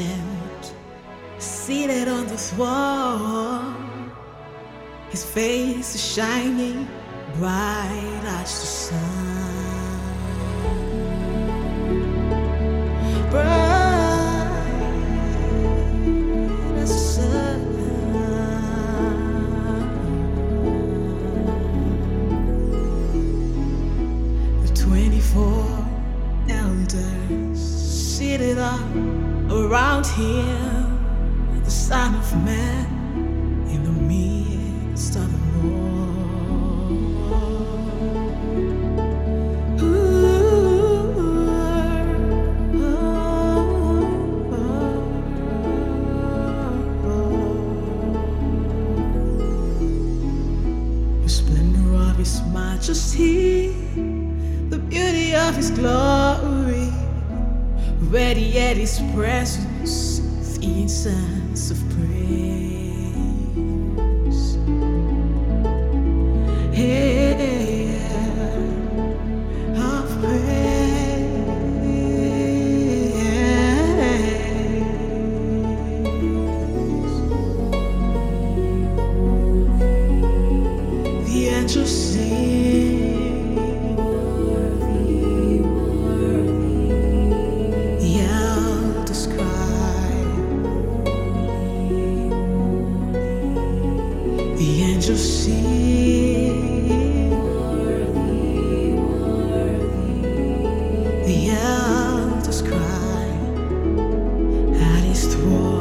descent, seated on the throne. His face is shining bright as the sun. Bright as the sun. The 24 elders seated up around him the Son of Man in the midst of the The splendor of his majesty, the beauty of his glory, ready at his presence, the incense of praise. The angels sing. The elders cry at his throne.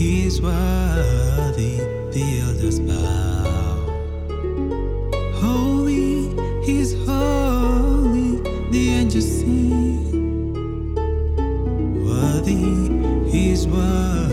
He's worthy, the elders bow. Holy, He's holy, the angels sing. Worthy, He's worthy.